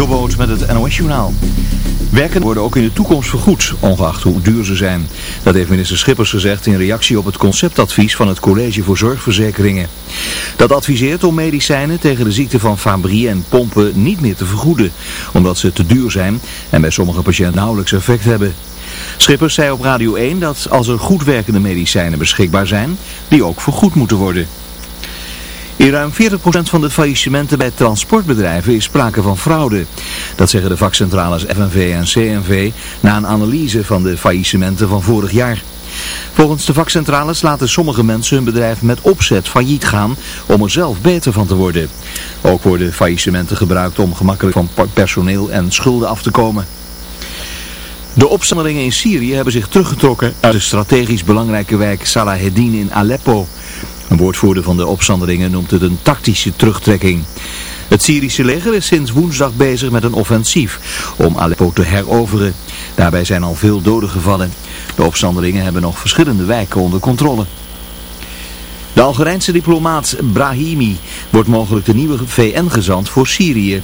Jobboot met het NOS-journaal. Werken worden ook in de toekomst vergoed, ongeacht hoe duur ze zijn. Dat heeft minister Schippers gezegd in reactie op het conceptadvies van het College voor Zorgverzekeringen. Dat adviseert om medicijnen tegen de ziekte van Fabry en pompen niet meer te vergoeden, omdat ze te duur zijn en bij sommige patiënten nauwelijks effect hebben. Schippers zei op Radio 1 dat als er goed werkende medicijnen beschikbaar zijn, die ook vergoed moeten worden. In ruim 40% van de faillissementen bij transportbedrijven is sprake van fraude. Dat zeggen de vakcentrales FNV en CNV na een analyse van de faillissementen van vorig jaar. Volgens de vakcentrales laten sommige mensen hun bedrijf met opzet failliet gaan om er zelf beter van te worden. Ook worden faillissementen gebruikt om gemakkelijk van personeel en schulden af te komen. De opstandelingen in Syrië hebben zich teruggetrokken uit de strategisch belangrijke wijk Salaheddin in Aleppo. Een woordvoerder van de opstandelingen noemt het een tactische terugtrekking. Het Syrische leger is sinds woensdag bezig met een offensief om Aleppo te heroveren. Daarbij zijn al veel doden gevallen. De opstandelingen hebben nog verschillende wijken onder controle. De Algerijnse diplomaat Brahimi wordt mogelijk de nieuwe VN-gezant voor Syrië.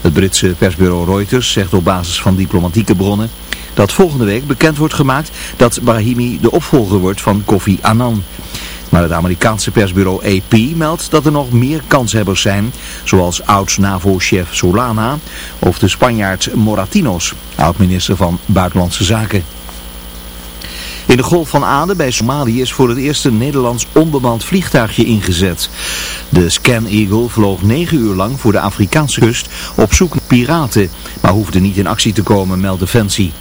Het Britse persbureau Reuters zegt op basis van diplomatieke bronnen dat volgende week bekend wordt gemaakt dat Brahimi de opvolger wordt van Kofi Annan. Maar het Amerikaanse persbureau AP meldt dat er nog meer kanshebbers zijn, zoals oud-NAVO-chef Solana of de Spanjaard Moratinos, oud-minister van Buitenlandse Zaken. In de Golf van Aden bij Somalië is voor het eerst een Nederlands onbemand vliegtuigje ingezet. De Scan Eagle vloog negen uur lang voor de Afrikaanse kust op zoek naar piraten, maar hoefde niet in actie te komen, meldt Defensie.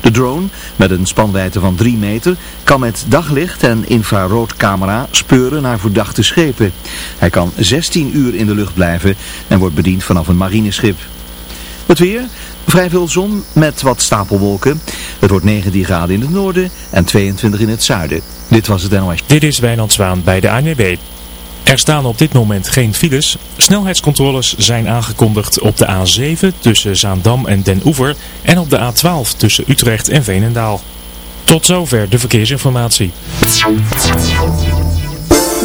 De drone, met een spanwijdte van 3 meter, kan met daglicht en infraroodcamera speuren naar verdachte schepen. Hij kan 16 uur in de lucht blijven en wordt bediend vanaf een marineschip. Het weer, vrij veel zon met wat stapelwolken. Het wordt 19 graden in het noorden en 22 in het zuiden. Dit was het NOS. Dit is Wijnand Zwaan bij de ANWB. Er staan op dit moment geen files. Snelheidscontroles zijn aangekondigd op de A7 tussen Zaandam en Den Oever en op de A12 tussen Utrecht en Veenendaal. Tot zover de verkeersinformatie.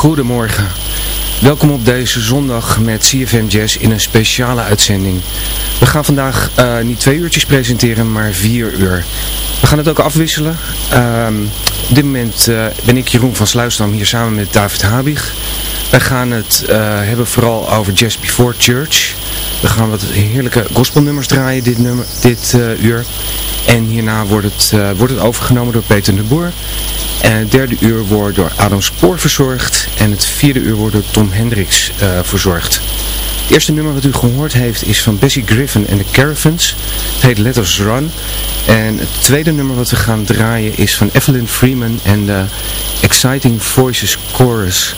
Goedemorgen. Welkom op deze zondag met CFM Jazz in een speciale uitzending. We gaan vandaag eh, niet twee uurtjes presenteren, maar vier uur. We gaan het ook afwisselen. Ehm, op dit moment eh, ben ik Jeroen van Sluisdam hier samen met David Habig. Wij gaan het eh, hebben vooral over Jazz Before Church. We gaan wat heerlijke gospelnummers draaien dit, nummer, dit uur. En hierna wordt het, wordt het overgenomen door Peter de Boer. En het derde uur wordt door Adam Spoor verzorgd. En het vierde uur wordt door Tom Hendricks uh, verzorgd. Het eerste nummer wat u gehoord heeft is van Bessie Griffin en de Caravans. Het heet Let Us Run. En het tweede nummer wat we gaan draaien is van Evelyn Freeman en de Exciting Voices Chorus.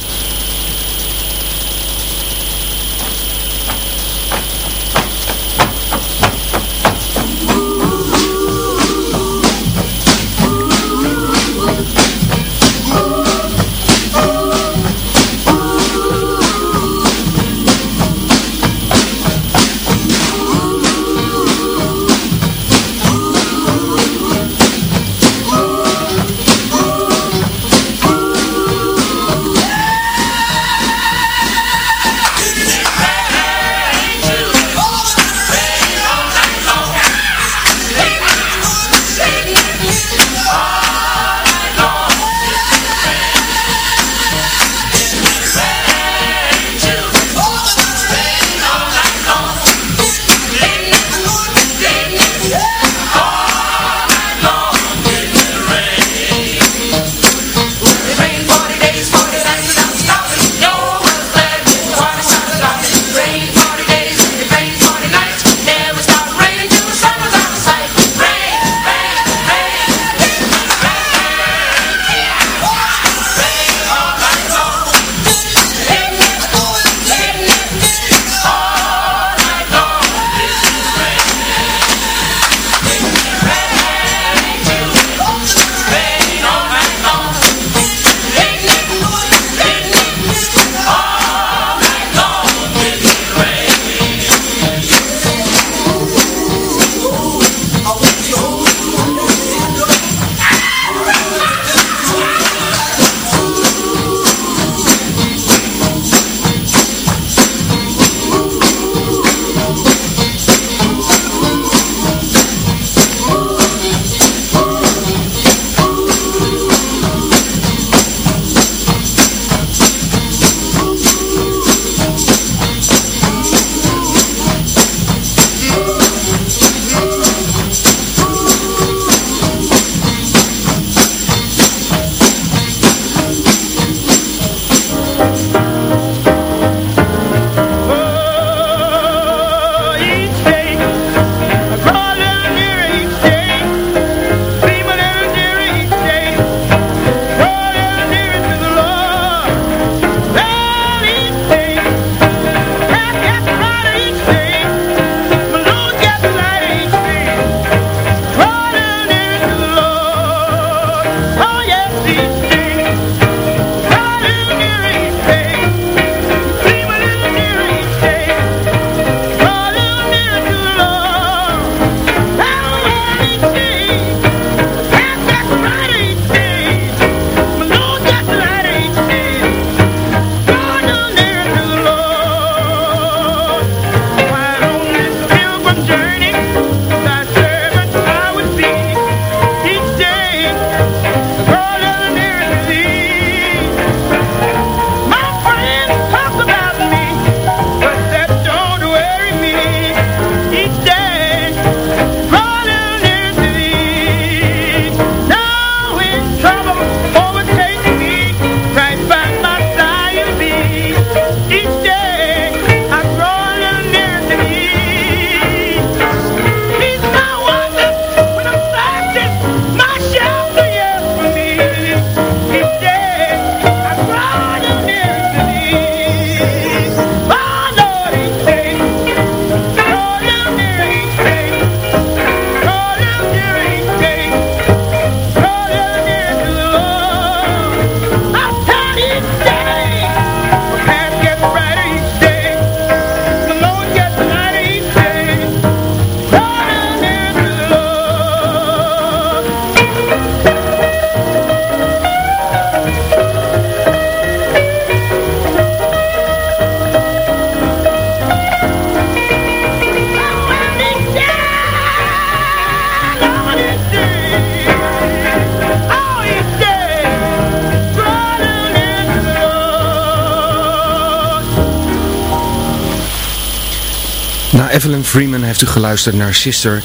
Evelyn Freeman heeft u geluisterd naar Sister...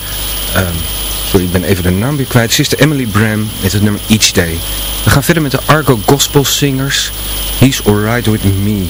ehm, sorry, ik ben even de naam weer kwijt. Sister Emily Bram met het nummer Each Day. We gaan verder met de Argo Gospel Singers. He's Alright With Me.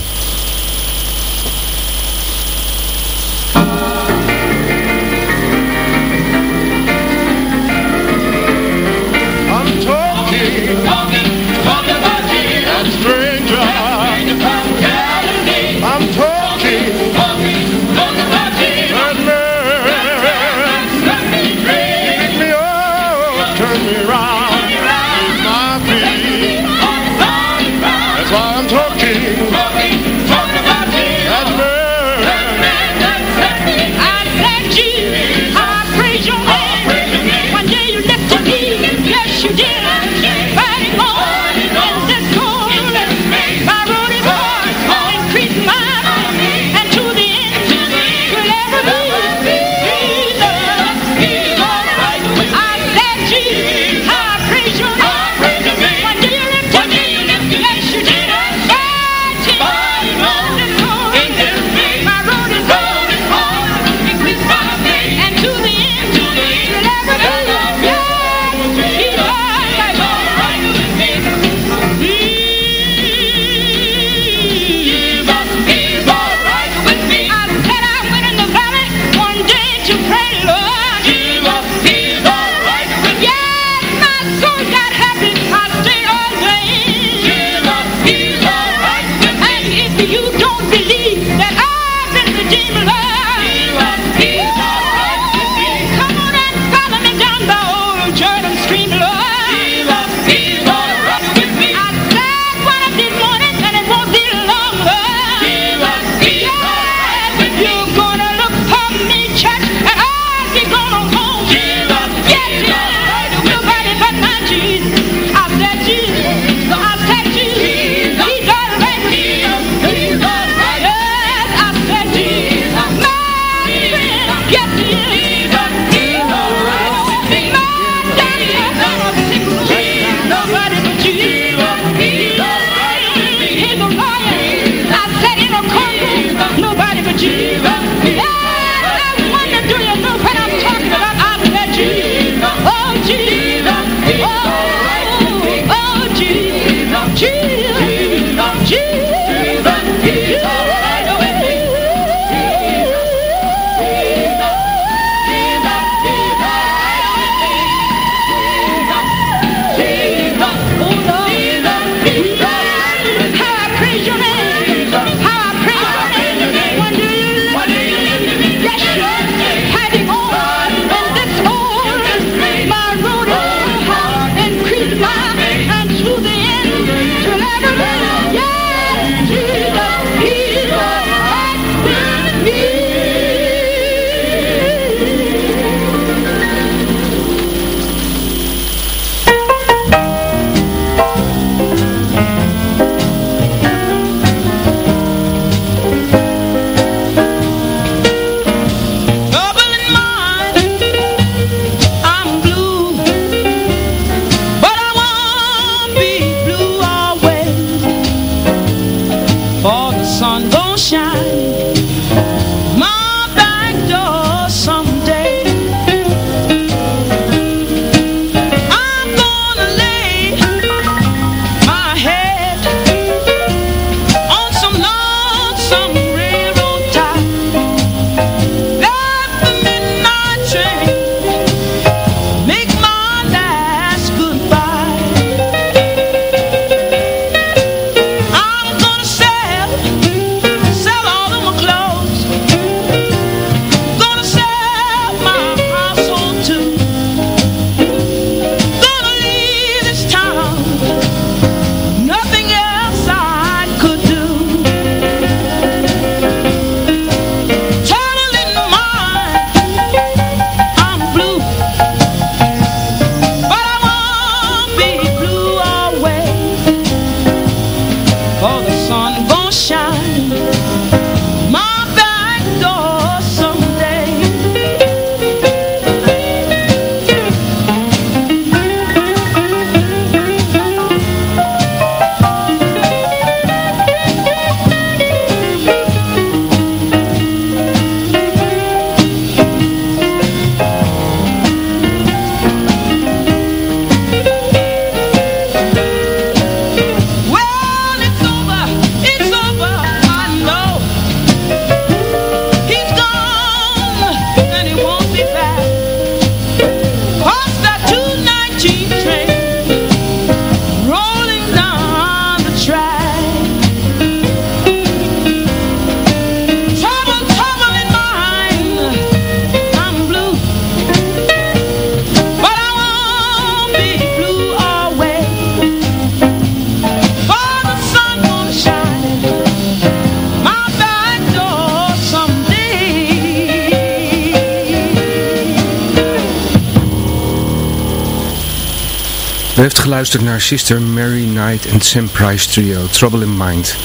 Geluisterd naar Sister Mary Knight en Sam Price Trio, Trouble in Mind.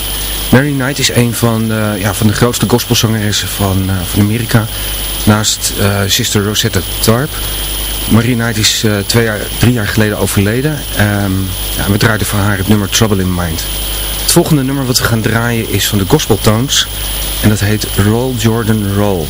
Mary Knight is een van de, ja, van de grootste gospelzangeressen van, uh, van Amerika, naast uh, Sister Rosetta Tharpe. Mary Knight is uh, twee jaar, drie jaar geleden overleden. Um, ja, we draaiden van haar het nummer Trouble in Mind. Het volgende nummer wat we gaan draaien is van de Gospel Tones en dat heet Roll Jordan Roll.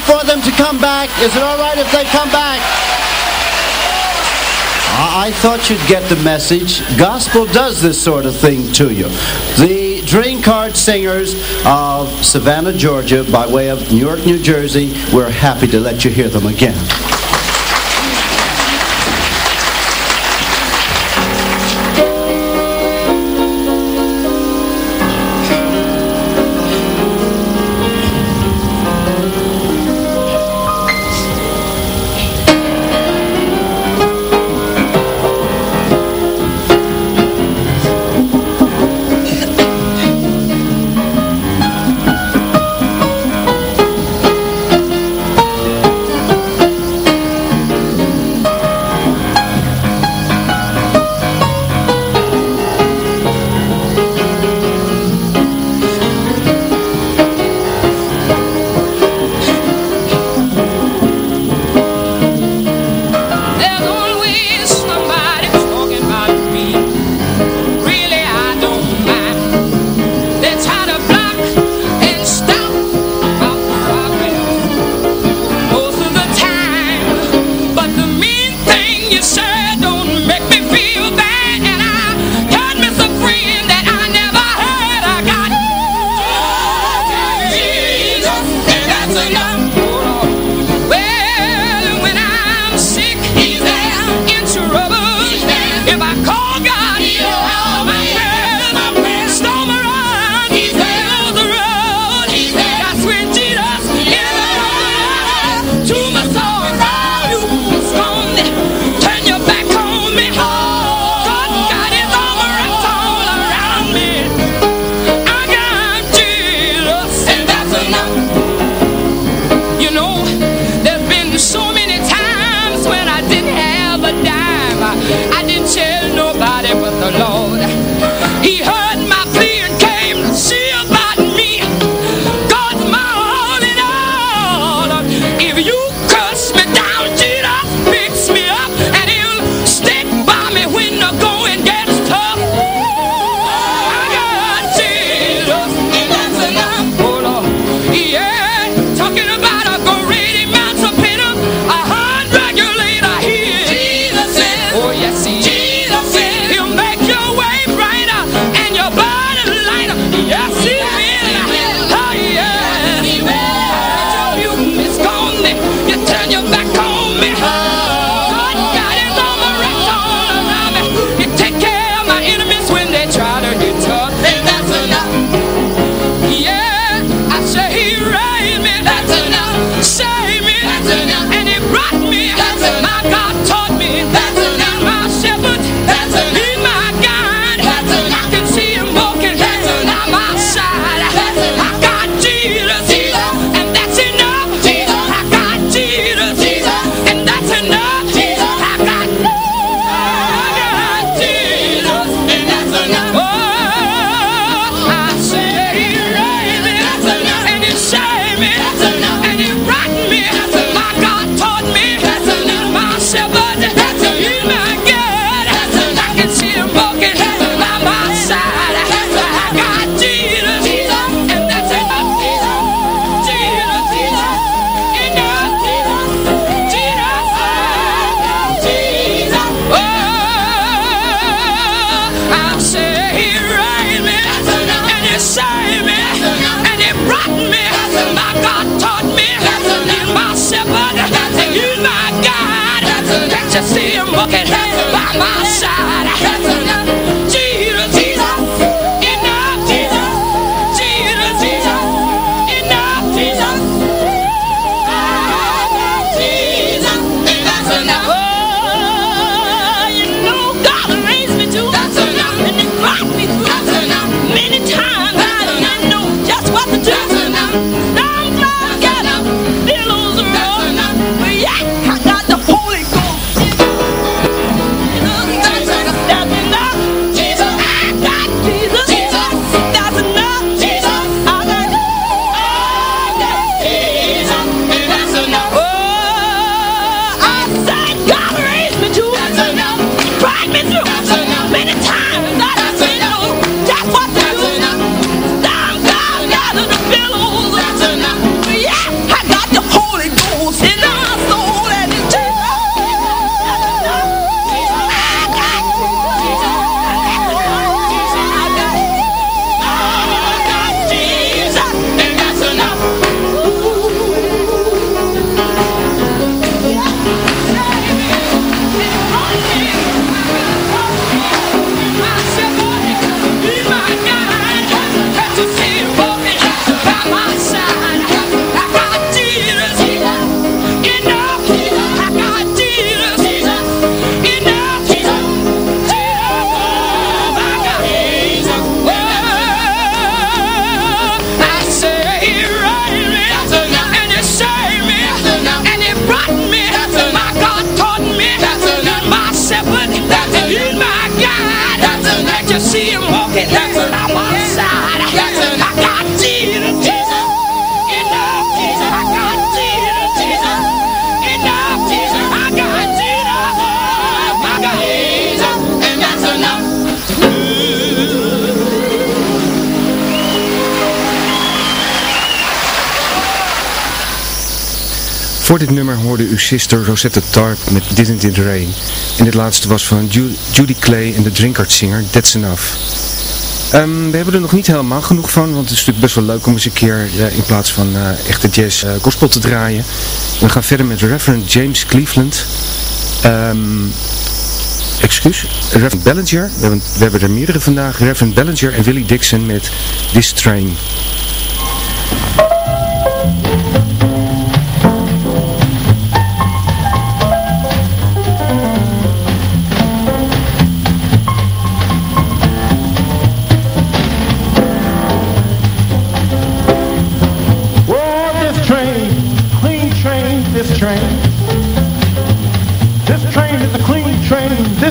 For them to come back? Is it all right if they come back? I thought you'd get the message. Gospel does this sort of thing to you. The Dream Card Singers of Savannah, Georgia, by way of New York, New Jersey, we're happy to let you hear them again. Sister Rosetta Tarp met Didn't It Rain. En dit laatste was van Ju- Judy Clay en de Singer, That's Enough. Ehm, we hebben er nog niet helemaal genoeg van, want het is natuurlijk best wel leuk om eens een keer eh, in plaats van eh, echte jazz eh, gospel te draaien. We gaan verder met Reverend James Cleveland. Ehm excuus, Reverend Ballinger. We hebben, we hebben er meerdere vandaag. Reverend Ballinger en Willie Dixon met This Train.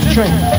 Train,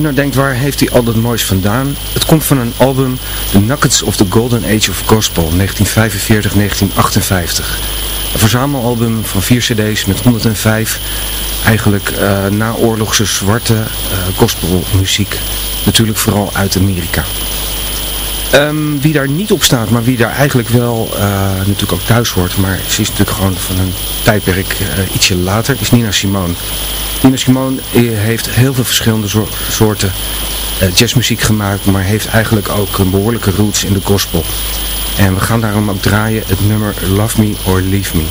Nou denkt, waar heeft hij al dat moois vandaan? Het komt van een album, The Nuggets of the Golden Age of Gospel, 1945-1958. Een verzamelalbum van vier cd's met 105 eigenlijk eh naoorlogse zwarte eh, gospelmuziek. Natuurlijk vooral uit Amerika. Ehm, wie daar niet op staat, maar wie daar eigenlijk wel eh, natuurlijk ook thuis hoort, maar ze is natuurlijk gewoon van een tijdperk ietsje later, is Nina Simone. Nina Simone eh, heeft heel veel verschillende soor- soorten eh, jazzmuziek gemaakt, maar heeft eigenlijk ook een behoorlijke roots in de gospel. En we gaan daarom ook draaien het nummer Love Me or Leave Me.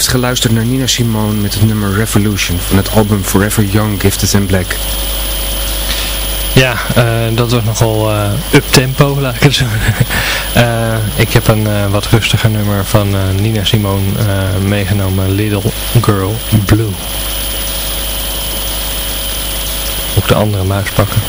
Heeft geluisterd naar Nina Simone met het nummer Revolution van het album Forever Young, Gifted and Black. Ja, eh, dat was nogal uh, up-tempo, laat ik het zo uh, Ik heb een wat rustiger nummer van Nina Simone meegenomen, Little Girl Blue. Ook de andere muis pakken.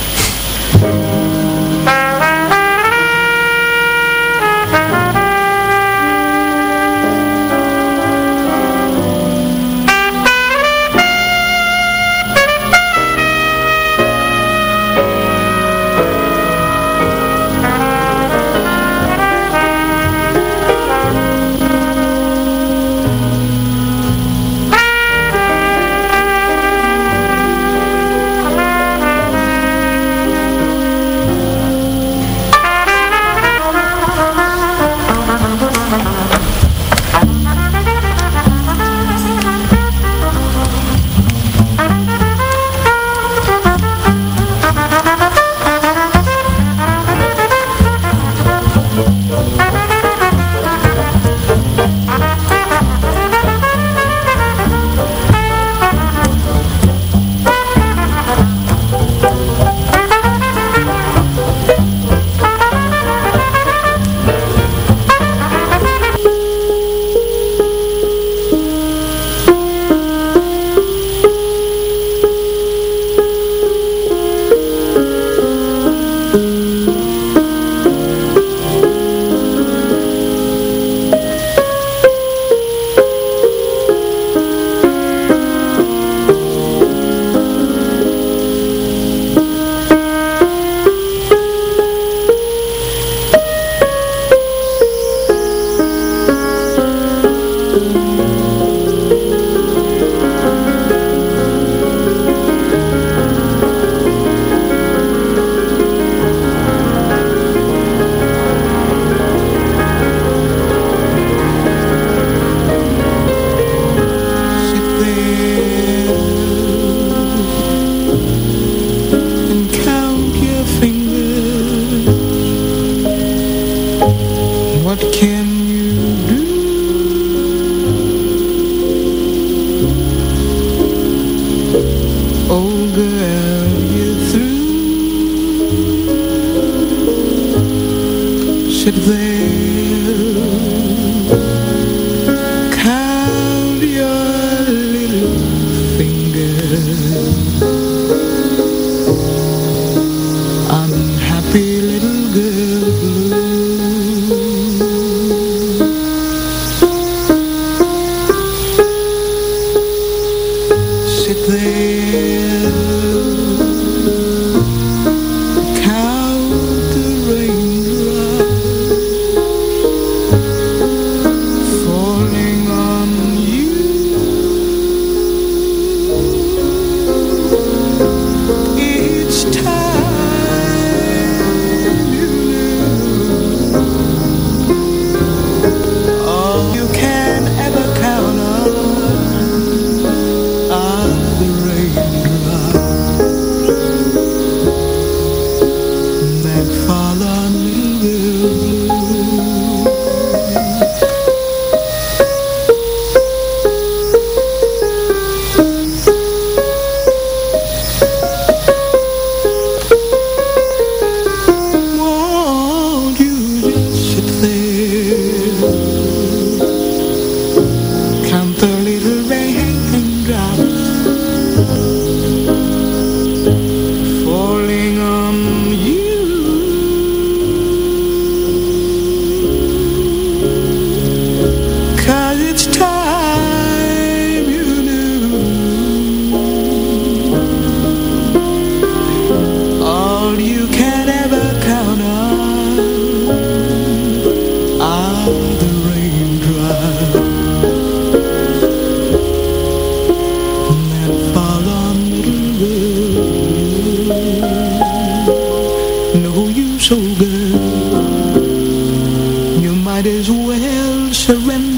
Somebody said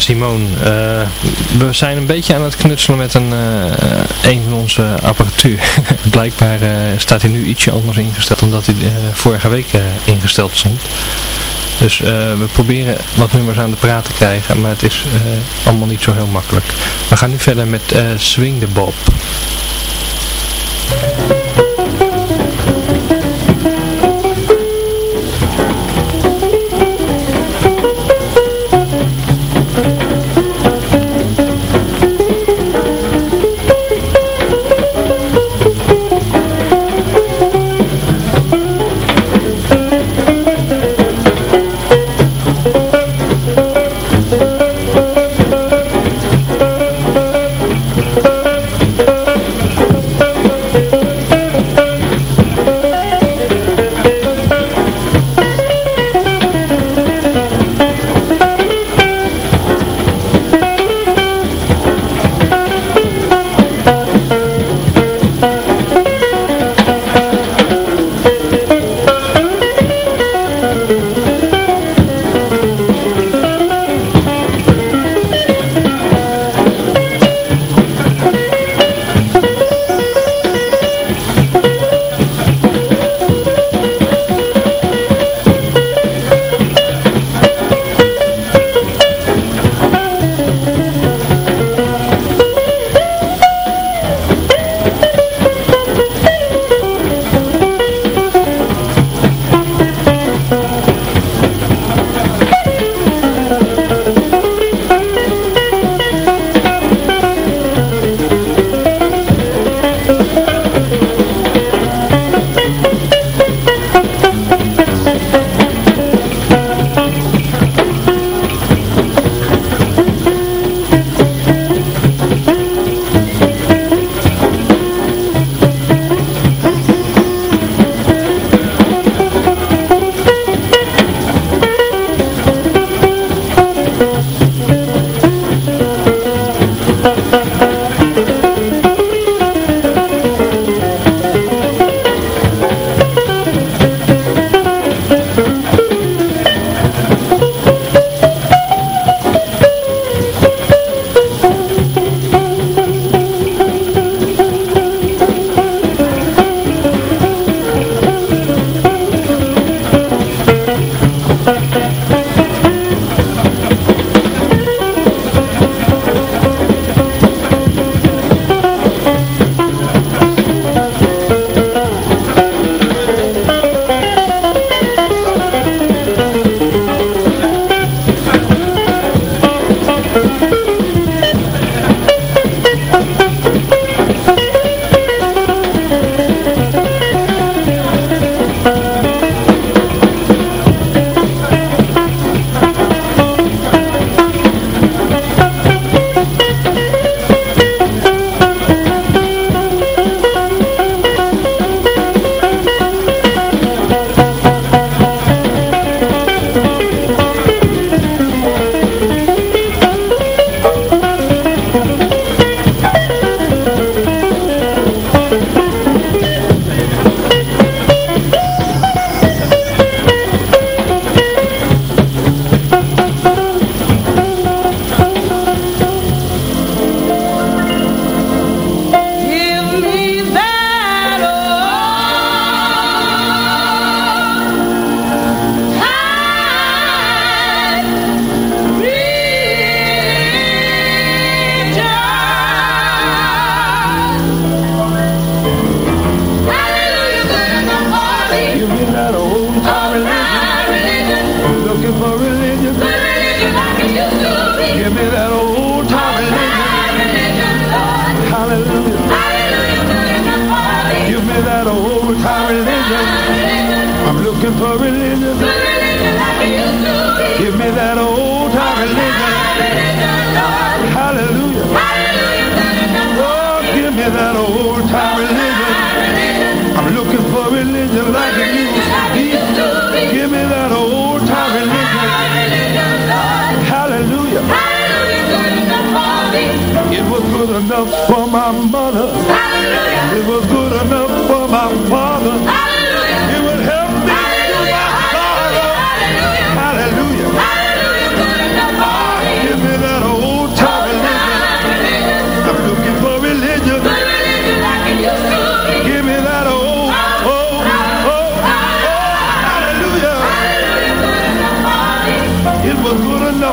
Simone. Eh, we zijn een beetje aan het knutselen met een, uh, een van onze apparatuur. Blijkbaar staat hij nu ietsje anders ingesteld dan dat hij vorige week ingesteld stond. Dus we proberen wat nummers aan de praat te krijgen, maar het is allemaal niet zo heel makkelijk. We gaan nu verder met Swing the Bob. looking for religion. Give me that old time religion. Hallelujah. Oh, give me that old time religion. I'm looking for religion like it used to be. Give me that old time religion. Hallelujah. It was good enough for my mother. It was good enough for my father.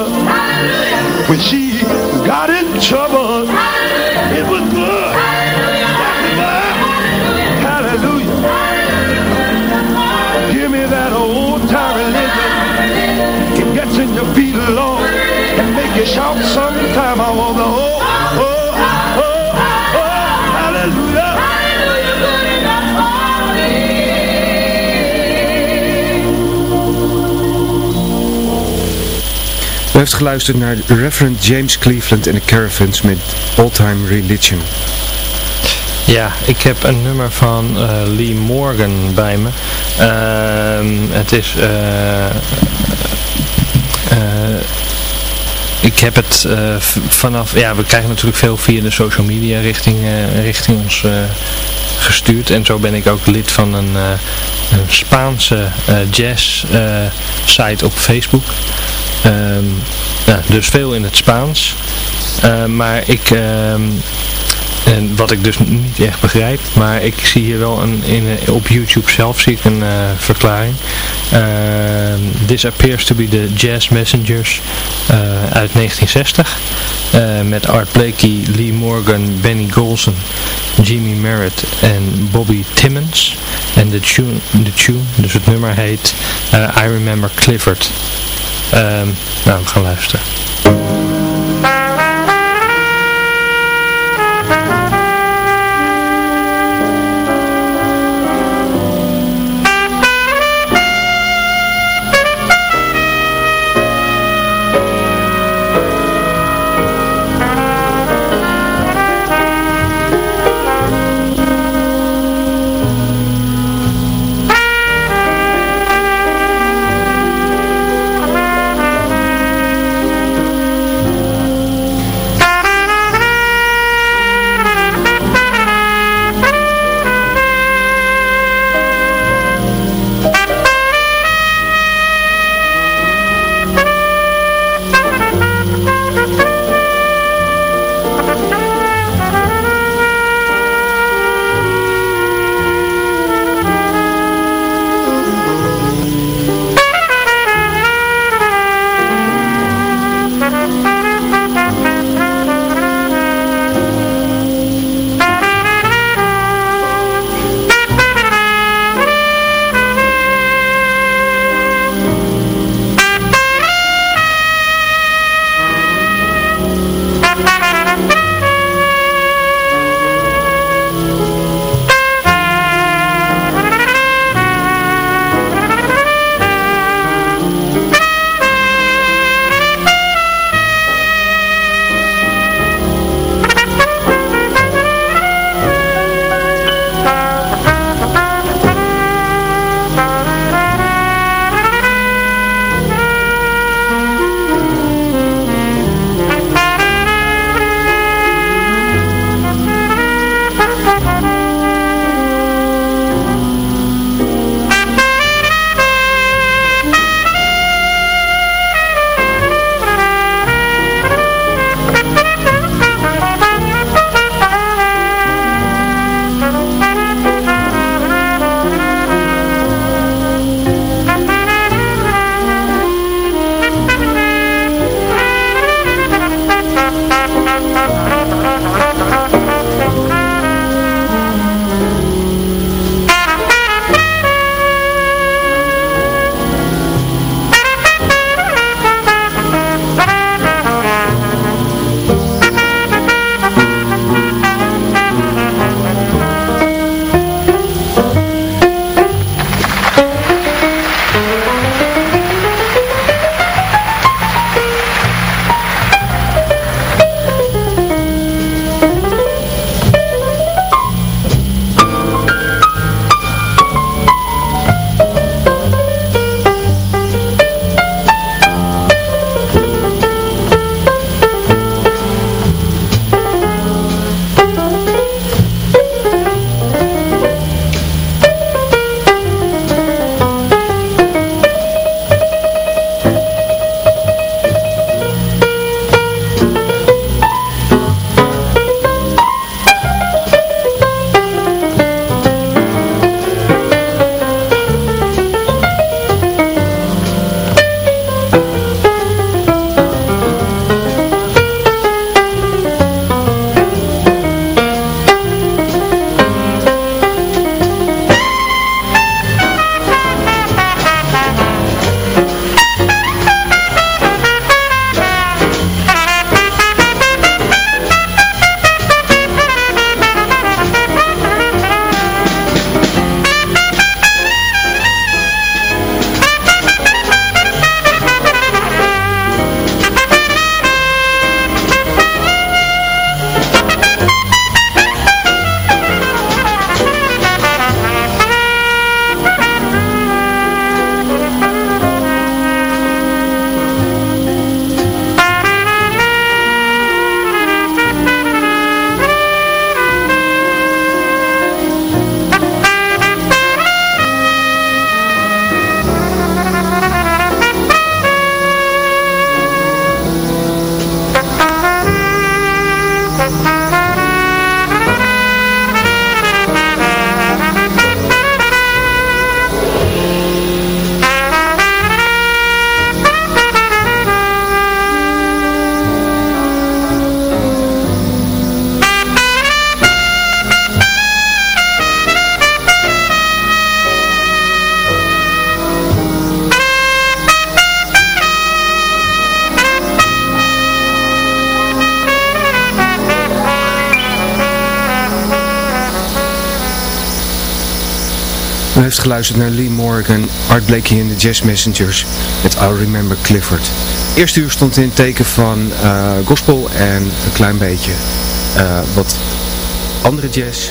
my when she got in trouble. It was good. Hallelujah. Hallelujah. Give me that old time religion. It gets in your feet along and make you shout sometime. I want the oh, heeft geluisterd naar Reverend James Cleveland en de Caravans met Old Time Religion. Ja, ik heb een nummer van eh, Lee Morgan bij me. Ehm, het is... eh, eh, ik heb het eh, vanaf... Ja, we krijgen natuurlijk veel via de social media richting, richting ons gestuurd. En zo ben ik ook lid van een, een Spaanse jazz site op Facebook. Ehm, ja, dus veel in het Spaans. Eh, maar ik... ehm, en wat ik dus niet echt begrijp, maar ik zie hier wel een, in, eh, op YouTube zelf zie ik een eh, verklaring. Ehm, this appears to be the Jazz Messengers eh, uit 1960. eh, met Art Blakey, Lee Morgan, Benny Golson, Jimmy Merritt en Bobby Timmons. En de tune, de tune dus het nummer heet I Remember Clifford. Ehm, nou, we gaan luisteren. Geluisterd naar Lee Morgan, Art Blakey en de Jazz Messengers met I Remember Clifford. Eerste uur stond in het teken van uh, gospel en een klein beetje uh, wat andere jazz.